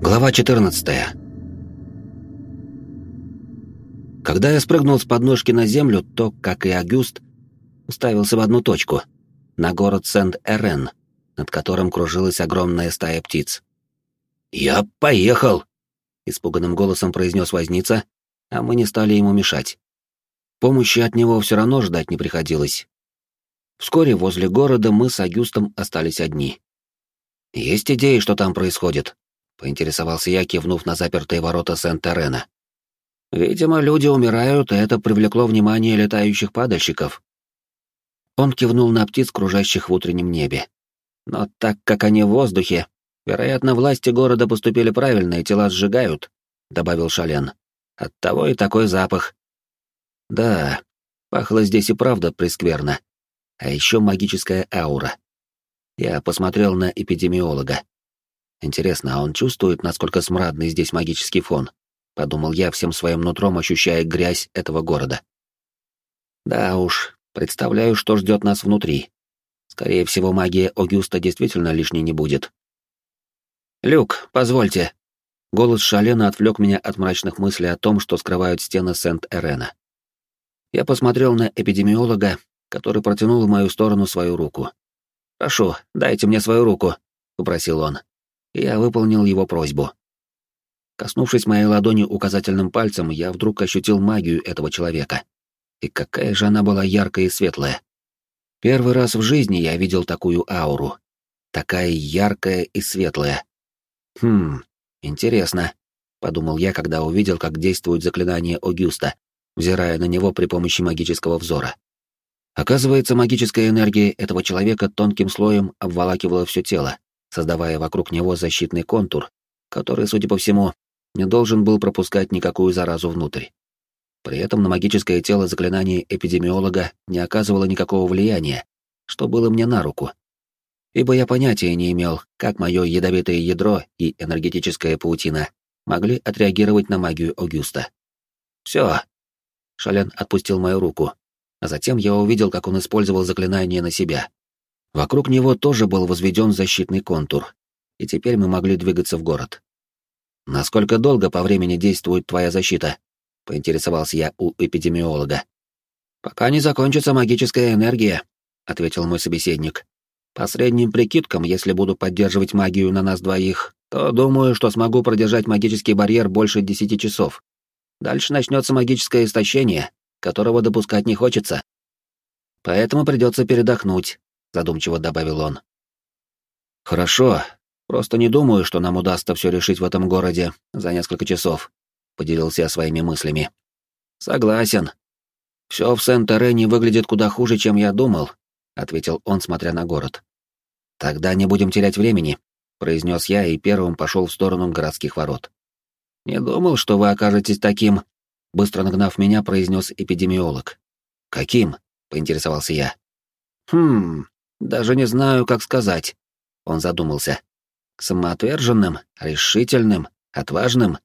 Глава 14. Когда я спрыгнул с подножки на землю, то, как и Агюст, уставился в одну точку — на город Сент-Эрен, над которым кружилась огромная стая птиц. «Я поехал!» — испуганным голосом произнес возница, а мы не стали ему мешать. Помощи от него все равно ждать не приходилось. Вскоре возле города мы с Агюстом остались одни. «Есть идеи, что там происходит?» Поинтересовался я, кивнув на запертые ворота Сент-Терена. Видимо, люди умирают, и это привлекло внимание летающих падальщиков. Он кивнул на птиц, кружащих в утреннем небе. Но так как они в воздухе, вероятно, власти города поступили правильно и тела сжигают, добавил Шален. Оттого и такой запах. Да, пахло здесь и правда прескверно. А еще магическая аура. Я посмотрел на эпидемиолога. Интересно, а он чувствует, насколько смрадный здесь магический фон? Подумал я, всем своим нутром ощущая грязь этого города. Да уж, представляю, что ждет нас внутри. Скорее всего, магия Огюста действительно лишней не будет. «Люк, позвольте». Голос Шалена отвлек меня от мрачных мыслей о том, что скрывают стены Сент-Эрена. Я посмотрел на эпидемиолога, который протянул в мою сторону свою руку. «Прошу, дайте мне свою руку», — попросил он я выполнил его просьбу. Коснувшись моей ладони указательным пальцем, я вдруг ощутил магию этого человека. И какая же она была яркая и светлая. Первый раз в жизни я видел такую ауру. Такая яркая и светлая. Хм, интересно, подумал я, когда увидел, как действует заклинание Огюста, взирая на него при помощи магического взора. Оказывается, магическая энергия этого человека тонким слоем обволакивала все тело, создавая вокруг него защитный контур, который, судя по всему, не должен был пропускать никакую заразу внутрь. При этом на магическое тело заклинание эпидемиолога не оказывало никакого влияния, что было мне на руку. Ибо я понятия не имел, как мое ядовитое ядро и энергетическая паутина могли отреагировать на магию Огюста. Все. Шален отпустил мою руку, а затем я увидел, как он использовал заклинание на себя. Вокруг него тоже был возведен защитный контур, и теперь мы могли двигаться в город. «Насколько долго по времени действует твоя защита?» — поинтересовался я у эпидемиолога. «Пока не закончится магическая энергия», — ответил мой собеседник. «По средним прикидкам, если буду поддерживать магию на нас двоих, то думаю, что смогу продержать магический барьер больше десяти часов. Дальше начнется магическое истощение, которого допускать не хочется. Поэтому придется передохнуть, задумчиво добавил он. Хорошо, просто не думаю, что нам удастся все решить в этом городе за несколько часов, поделился я своими мыслями. Согласен. Все в Сент-Терене выглядит куда хуже, чем я думал, ответил он, смотря на город. Тогда не будем терять времени, произнес я и первым пошел в сторону городских ворот. Не думал, что вы окажетесь таким, быстро нагнав меня, произнес эпидемиолог. Каким? поинтересовался я. Хм, даже не знаю, как сказать. Он задумался. Самоотверженным, решительным, отважным.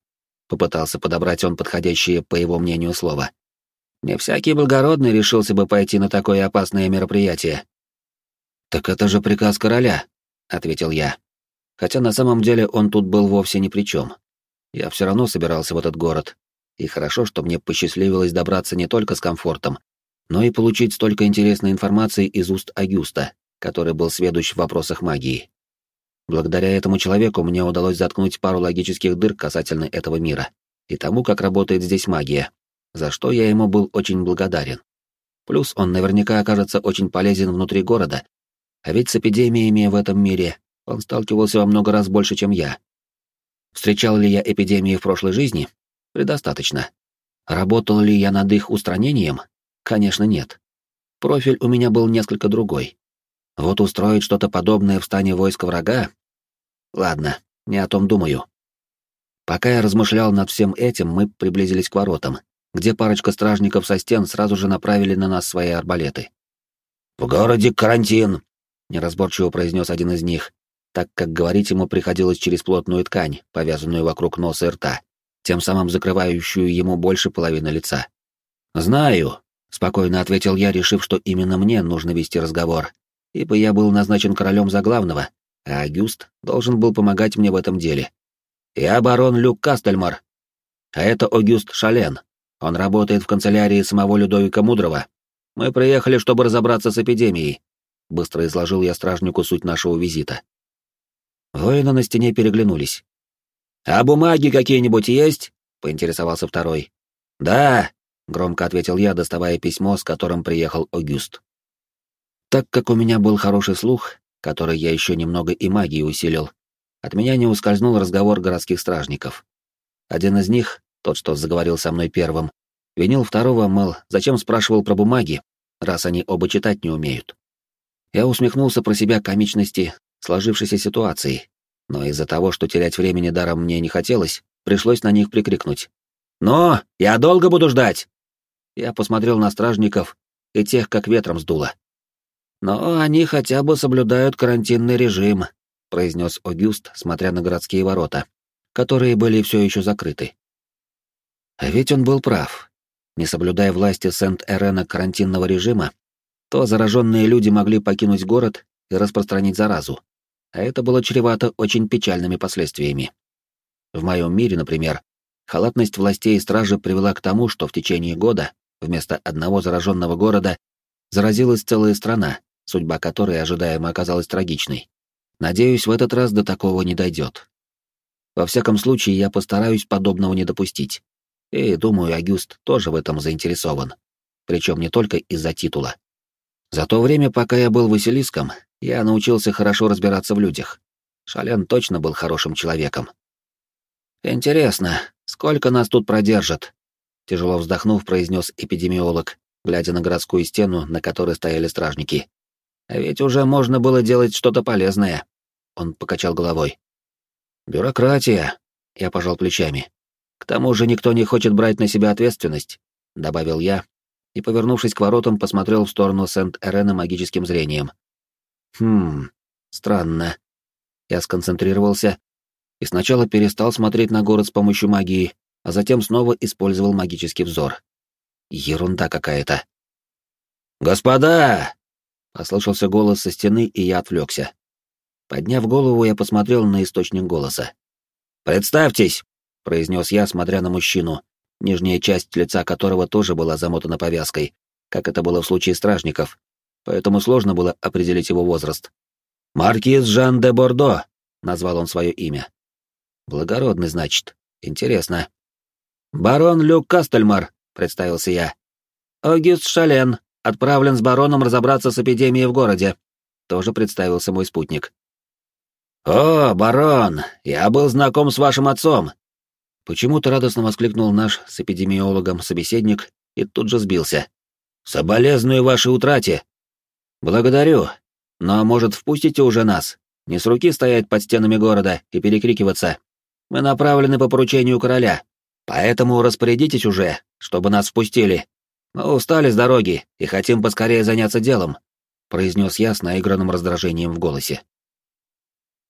Попытался подобрать он подходящее, по его мнению, слово. Не всякий благородный решился бы пойти на такое опасное мероприятие. «Так это же приказ короля», — ответил я. Хотя на самом деле он тут был вовсе ни при чем. Я все равно собирался в этот город, и хорошо, что мне посчастливилось добраться не только с комфортом, но и получить столько интересной информации из уст Агюста, который был сведущ в вопросах магии. Благодаря этому человеку мне удалось заткнуть пару логических дыр касательно этого мира и тому, как работает здесь магия, за что я ему был очень благодарен. Плюс он наверняка окажется очень полезен внутри города, а ведь с эпидемиями в этом мире он сталкивался во много раз больше, чем я. Встречал ли я эпидемии в прошлой жизни? Предостаточно. Работал ли я над их устранением? Конечно, нет. Профиль у меня был несколько другой. Вот устроить что-то подобное в стане войска врага? Ладно, не о том думаю. Пока я размышлял над всем этим, мы приблизились к воротам, где парочка стражников со стен сразу же направили на нас свои арбалеты. «В городе карантин!» — неразборчиво произнес один из них, так как говорить ему приходилось через плотную ткань, повязанную вокруг носа и рта, тем самым закрывающую ему больше половины лица. «Знаю», — спокойно ответил я, решив, что именно мне нужно вести разговор, ибо я был назначен королем за главного, а Агюст должен был помогать мне в этом деле. «Я барон Люк Кастельмар. А это Огюст Шален. Он работает в канцелярии самого Людовика Мудрого. Мы приехали, чтобы разобраться с эпидемией». Быстро изложил я стражнику суть нашего визита. Воины на стене переглянулись. «А бумаги какие-нибудь есть?» — поинтересовался второй. «Да», — громко ответил я, доставая письмо, с которым приехал Огюст. Так как у меня был хороший слух, который я еще немного и магией усилил, от меня не ускользнул разговор городских стражников. Один из них, тот, что заговорил со мной первым, винил второго, мол, зачем спрашивал про бумаги, раз они оба читать не умеют. Я усмехнулся про себя комичности сложившейся ситуации, но из-за того, что терять времени даром мне не хотелось, пришлось на них прикрикнуть. «Но! Я долго буду ждать!» Я посмотрел на стражников и тех, как ветром сдуло. «Но они хотя бы соблюдают карантинный режим», произнес Огюст, смотря на городские ворота, которые были все еще закрыты. А ведь он был прав. Не соблюдая власти Сент-Эрена карантинного режима, то зараженные люди могли покинуть город и распространить заразу. А это было чревато очень печальными последствиями. В моем мире, например, халатность властей и стражи привела к тому, что в течение года вместо одного зараженного города заразилась целая страна, судьба которой ожидаемо оказалась трагичной. Надеюсь, в этот раз до такого не дойдет. Во всяком случае, я постараюсь подобного не допустить. И, думаю, Агюст тоже в этом заинтересован. Причем не только из-за титула. За то время, пока я был Василиском, я научился хорошо разбираться в людях. Шален точно был хорошим человеком. «Интересно, сколько нас тут продержат?» Тяжело вздохнув, произнес эпидемиолог, глядя на городскую стену, на которой стояли стражники. «А ведь уже можно было делать что-то полезное». Он покачал головой. «Бюрократия», — я пожал плечами. «К тому же никто не хочет брать на себя ответственность», — добавил я, и, повернувшись к воротам, посмотрел в сторону Сент-Эрена магическим зрением. «Хм, странно». Я сконцентрировался и сначала перестал смотреть на город с помощью магии, а затем снова использовал магический взор. Ерунда какая-то. «Господа!» — послышался голос со стены, и я отвлекся. Подняв голову, я посмотрел на источник голоса. «Представьтесь!» — произнес я, смотря на мужчину, нижняя часть лица которого тоже была замотана повязкой, как это было в случае стражников, поэтому сложно было определить его возраст. «Маркиз Жан де Бордо», — назвал он свое имя. «Благородный, значит. Интересно». «Барон Люк Кастельмар», — представился я. «Огюст Шален, отправлен с бароном разобраться с эпидемией в городе», — тоже представился мой спутник. «О, барон, я был знаком с вашим отцом!» Почему-то радостно воскликнул наш с эпидемиологом собеседник и тут же сбился. «Соболезную вашей утрате!» «Благодарю, но, может, впустите уже нас? Не с руки стоять под стенами города и перекрикиваться. Мы направлены по поручению короля, поэтому распорядитесь уже, чтобы нас впустили. Мы устали с дороги и хотим поскорее заняться делом», — произнес я с наигранным раздражением в голосе.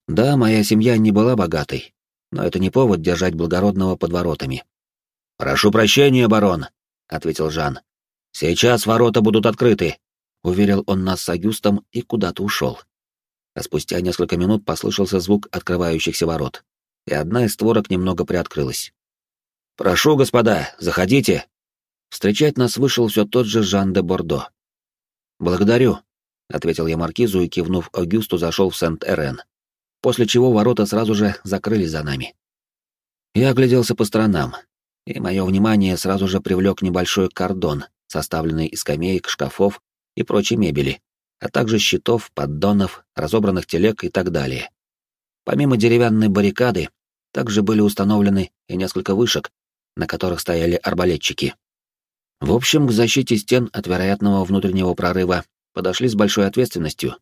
Да, моя семья не была богатой, но это не повод держать благородного под воротами. «Прошу прощения, барон», — ответил Жан. «Сейчас ворота будут открыты», — уверил он нас с Агюстом и куда-то ушел. А спустя несколько минут послышался звук открывающихся ворот, и одна из створок немного приоткрылась. «Прошу, господа, заходите!» Встречать нас вышел все тот же Жан де Бордо. «Благодарю», — ответил я маркизу и, кивнув Агюсту, зашел в Сент-Эрен после чего ворота сразу же закрылись за нами. Я огляделся по сторонам, и мое внимание сразу же привлек небольшой кордон, составленный из скамеек, шкафов и прочей мебели, а также щитов, поддонов, разобранных телег и так далее. Помимо деревянной баррикады, также были установлены и несколько вышек, на которых стояли арбалетчики. В общем, к защите стен от вероятного внутреннего прорыва подошли с большой ответственностью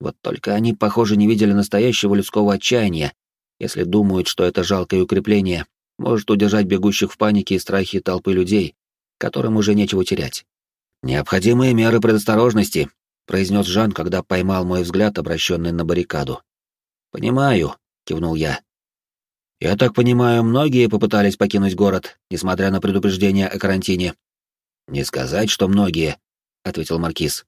вот только они, похоже, не видели настоящего людского отчаяния, если думают, что это жалкое укрепление может удержать бегущих в панике и страхе толпы людей, которым уже нечего терять. «Необходимые меры предосторожности», — произнес Жан, когда поймал мой взгляд, обращенный на баррикаду. «Понимаю», — кивнул я. «Я так понимаю, многие попытались покинуть город, несмотря на предупреждение о карантине». «Не сказать, что многие», — ответил Маркиз.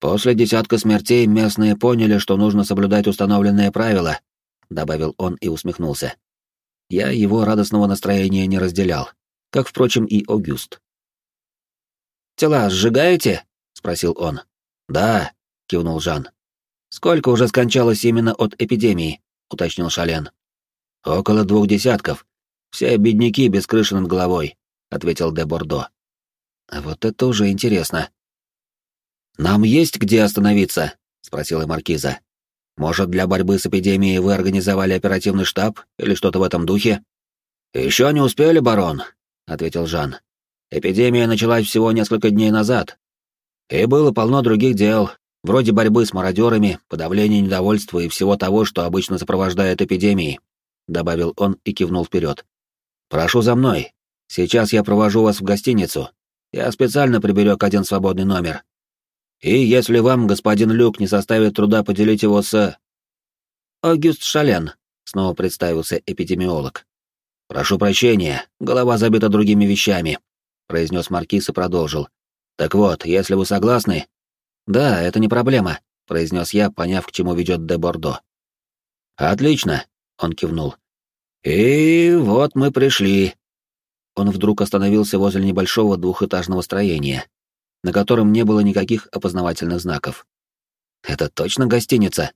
После десятка смертей местные поняли, что нужно соблюдать установленные правила, добавил он и усмехнулся. Я его радостного настроения не разделял, как, впрочем, и Огюст. «Тела сжигаете?» — спросил он. «Да», — кивнул Жан. «Сколько уже скончалось именно от эпидемии?» — уточнил Шален. «Около двух десятков. Все бедняки без крыши над головой», — ответил де Бордо. «А вот это уже интересно». «Нам есть где остановиться?» — спросила Маркиза. «Может, для борьбы с эпидемией вы организовали оперативный штаб или что-то в этом духе?» «Еще не успели, барон», — ответил Жан. «Эпидемия началась всего несколько дней назад. И было полно других дел, вроде борьбы с мародерами, подавления недовольства и всего того, что обычно сопровождает эпидемии», — добавил он и кивнул вперед. «Прошу за мной. Сейчас я провожу вас в гостиницу. Я специально приберег один свободный номер. И если вам, господин Люк, не составит труда поделить его с... Огюст Шален, снова представился эпидемиолог. Прошу прощения, голова забита другими вещами, произнес маркиз и продолжил. Так вот, если вы согласны... Да, это не проблема, произнес я, поняв, к чему ведет де Бордо. Отлично, он кивнул. И вот мы пришли. Он вдруг остановился возле небольшого двухэтажного строения, на котором не было никаких опознавательных знаков. «Это точно гостиница?»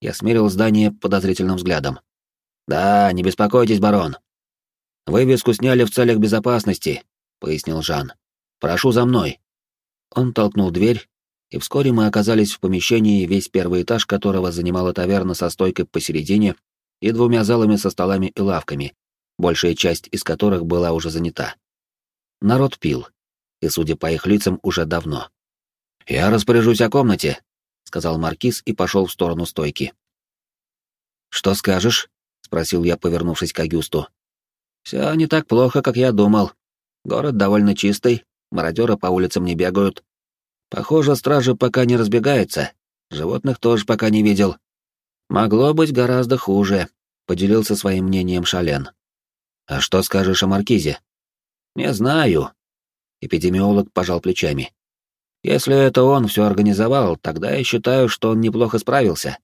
Я смерил здание подозрительным взглядом. «Да, не беспокойтесь, барон. Вывеску сняли в целях безопасности», — пояснил Жан. «Прошу за мной». Он толкнул дверь, и вскоре мы оказались в помещении, весь первый этаж которого занимала таверна со стойкой посередине и двумя залами со столами и лавками, большая часть из которых была уже занята. Народ пил, и, судя по их лицам, уже давно. «Я распоряжусь о комнате», — сказал Маркиз и пошел в сторону стойки. «Что скажешь?» — спросил я, повернувшись к Агюсту. «Все не так плохо, как я думал. Город довольно чистый, мародеры по улицам не бегают. Похоже, стражи пока не разбегаются, животных тоже пока не видел. Могло быть гораздо хуже», — поделился своим мнением Шален. «А что скажешь о Маркизе?» «Не знаю», Эпидемиолог пожал плечами. Если это он все организовал, тогда я считаю, что он неплохо справился.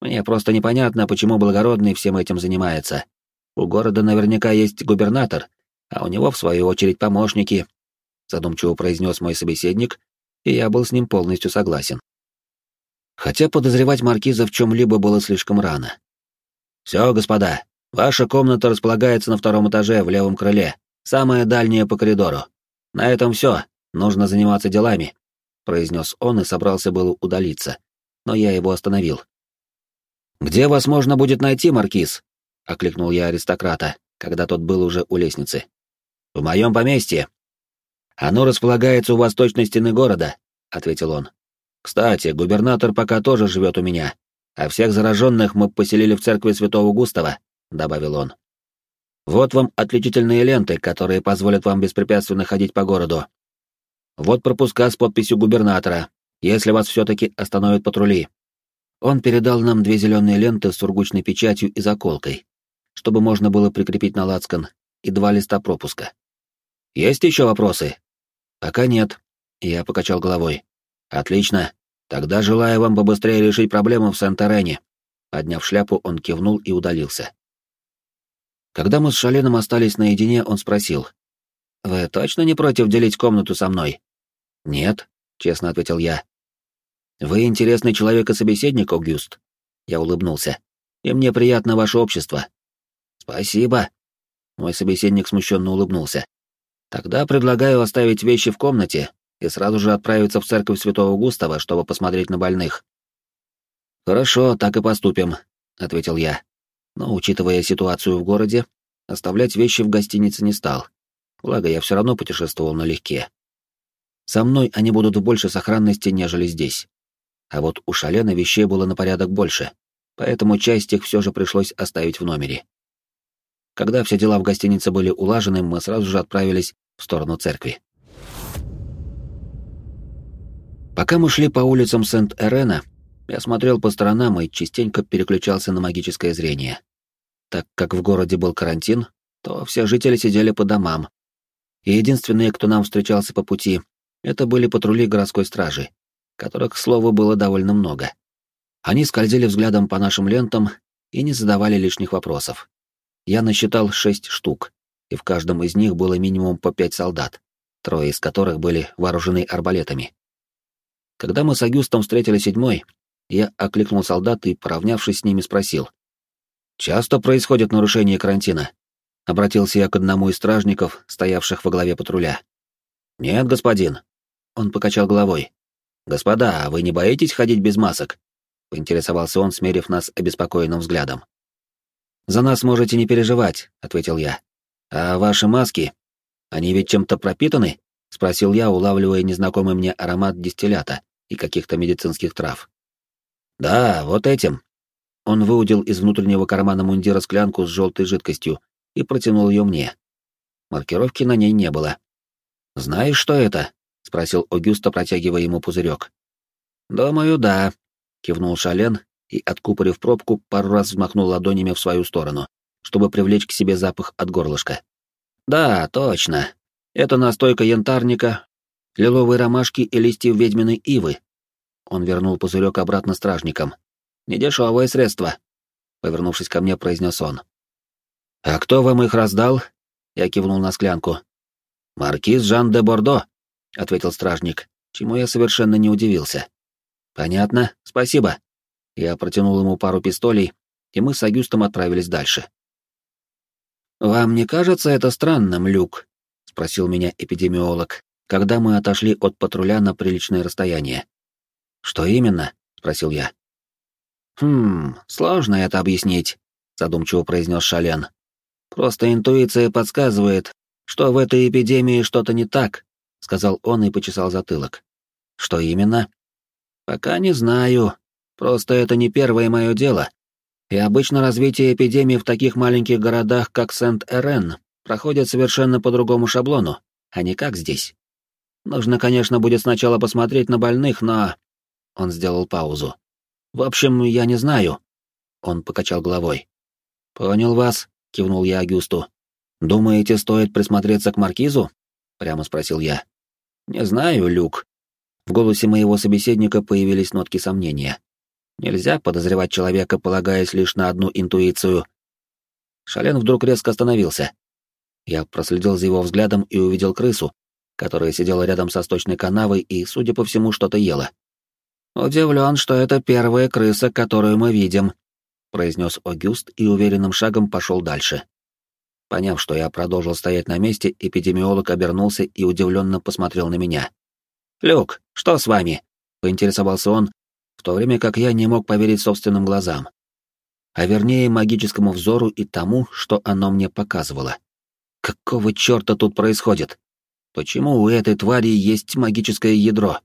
Мне просто непонятно, почему благородный всем этим занимается. У города наверняка есть губернатор, а у него, в свою очередь, помощники, задумчиво произнес мой собеседник, и я был с ним полностью согласен. Хотя подозревать маркиза в чем-либо было слишком рано. Все, господа, ваша комната располагается на втором этаже в левом крыле, самая дальняя по коридору. На этом все, нужно заниматься делами, произнес он и собрался было удалиться, но я его остановил. Где вас можно будет найти, маркиз? окликнул я аристократа, когда тот был уже у лестницы. В моем поместье. Оно располагается у восточной стены города, ответил он. Кстати, губернатор пока тоже живет у меня, а всех зараженных мы поселили в церкви Святого Густава, добавил он. Вот вам отличительные ленты, которые позволят вам беспрепятственно ходить по городу. Вот пропуска с подписью губернатора, если вас все-таки остановят патрули. Он передал нам две зеленые ленты с сургучной печатью и заколкой, чтобы можно было прикрепить на лацкан, и два листа пропуска. Есть еще вопросы? Пока нет. Я покачал головой. Отлично. Тогда желаю вам побыстрее решить проблему в Сент-Арене. Подняв шляпу, он кивнул и удалился. Когда мы с Шаленом остались наедине, он спросил. «Вы точно не против делить комнату со мной?» «Нет», — честно ответил я. «Вы интересный человек и собеседник, Огюст?» Я улыбнулся. «И мне приятно ваше общество». «Спасибо». Мой собеседник смущенно улыбнулся. «Тогда предлагаю оставить вещи в комнате и сразу же отправиться в церковь Святого Густава, чтобы посмотреть на больных». «Хорошо, так и поступим», — ответил я но, учитывая ситуацию в городе, оставлять вещи в гостинице не стал. Благо, я все равно путешествовал налегке. Со мной они будут в большей сохранности, нежели здесь. А вот у Шалена вещей было на порядок больше, поэтому часть их все же пришлось оставить в номере. Когда все дела в гостинице были улажены, мы сразу же отправились в сторону церкви. Пока мы шли по улицам Сент-Эрена, я смотрел по сторонам и частенько переключался на магическое зрение. Так как в городе был карантин, то все жители сидели по домам. И единственные, кто нам встречался по пути, это были патрули городской стражи, которых, к слову, было довольно много. Они скользили взглядом по нашим лентам и не задавали лишних вопросов. Я насчитал шесть штук, и в каждом из них было минимум по пять солдат, трое из которых были вооружены арбалетами. Когда мы с Агюстом встретили седьмой, я окликнул солдат и, поравнявшись с ними, спросил. «Часто происходит нарушение карантина?» Обратился я к одному из стражников, стоявших во главе патруля. «Нет, господин». Он покачал головой. «Господа, а вы не боитесь ходить без масок?» — поинтересовался он, смерив нас обеспокоенным взглядом. «За нас можете не переживать», — ответил я. «А ваши маски? Они ведь чем-то пропитаны?» — спросил я, улавливая незнакомый мне аромат дистиллята и каких-то медицинских трав. «Да, вот этим». Он выудил из внутреннего кармана мундира склянку с желтой жидкостью и протянул ее мне. Маркировки на ней не было. «Знаешь, что это?» — спросил Огюста, протягивая ему пузырек. «Думаю, да», — кивнул Шален и, откупорив пробку, пару раз взмахнул ладонями в свою сторону, чтобы привлечь к себе запах от горлышка. «Да, точно. Это настойка янтарника, лиловой ромашки и листьев ведьминой ивы». Он вернул пузырек обратно стражникам. «Недешевое средство», — повернувшись ко мне, произнес он. «А кто вам их раздал?» — я кивнул на склянку. «Маркиз Жан де Бордо», — ответил стражник, чему я совершенно не удивился. «Понятно, спасибо». Я протянул ему пару пистолей, и мы с Агюстом отправились дальше. «Вам не кажется это странным, Люк?» — спросил меня эпидемиолог, когда мы отошли от патруля на приличное расстояние. «Что именно?» — спросил я. «Хм, сложно это объяснить», — задумчиво произнес Шален. «Просто интуиция подсказывает, что в этой эпидемии что-то не так, сказал он и почесал затылок. Что именно? Пока не знаю. Просто это не первое мое дело. И обычно развитие эпидемии в таких маленьких городах, как Сент-Эрен, проходит совершенно по другому шаблону, а не как здесь. Нужно, конечно, будет сначала посмотреть на больных, но... Он сделал паузу. В общем, я не знаю. Он покачал головой. Понял вас, кивнул я Агюсту. «Думаете, стоит присмотреться к маркизу?» — прямо спросил я. «Не знаю, Люк». В голосе моего собеседника появились нотки сомнения. Нельзя подозревать человека, полагаясь лишь на одну интуицию. Шален вдруг резко остановился. Я проследил за его взглядом и увидел крысу, которая сидела рядом со сточной канавой и, судя по всему, что-то ела. «Удивлен, что это первая крыса, которую мы видим», — произнес Огюст и уверенным шагом пошел дальше. Поняв, что я продолжил стоять на месте, эпидемиолог обернулся и удивленно посмотрел на меня. «Люк, что с вами?» — поинтересовался он, в то время как я не мог поверить собственным глазам. А вернее, магическому взору и тому, что оно мне показывало. Какого черта тут происходит? Почему у этой твари есть магическое ядро?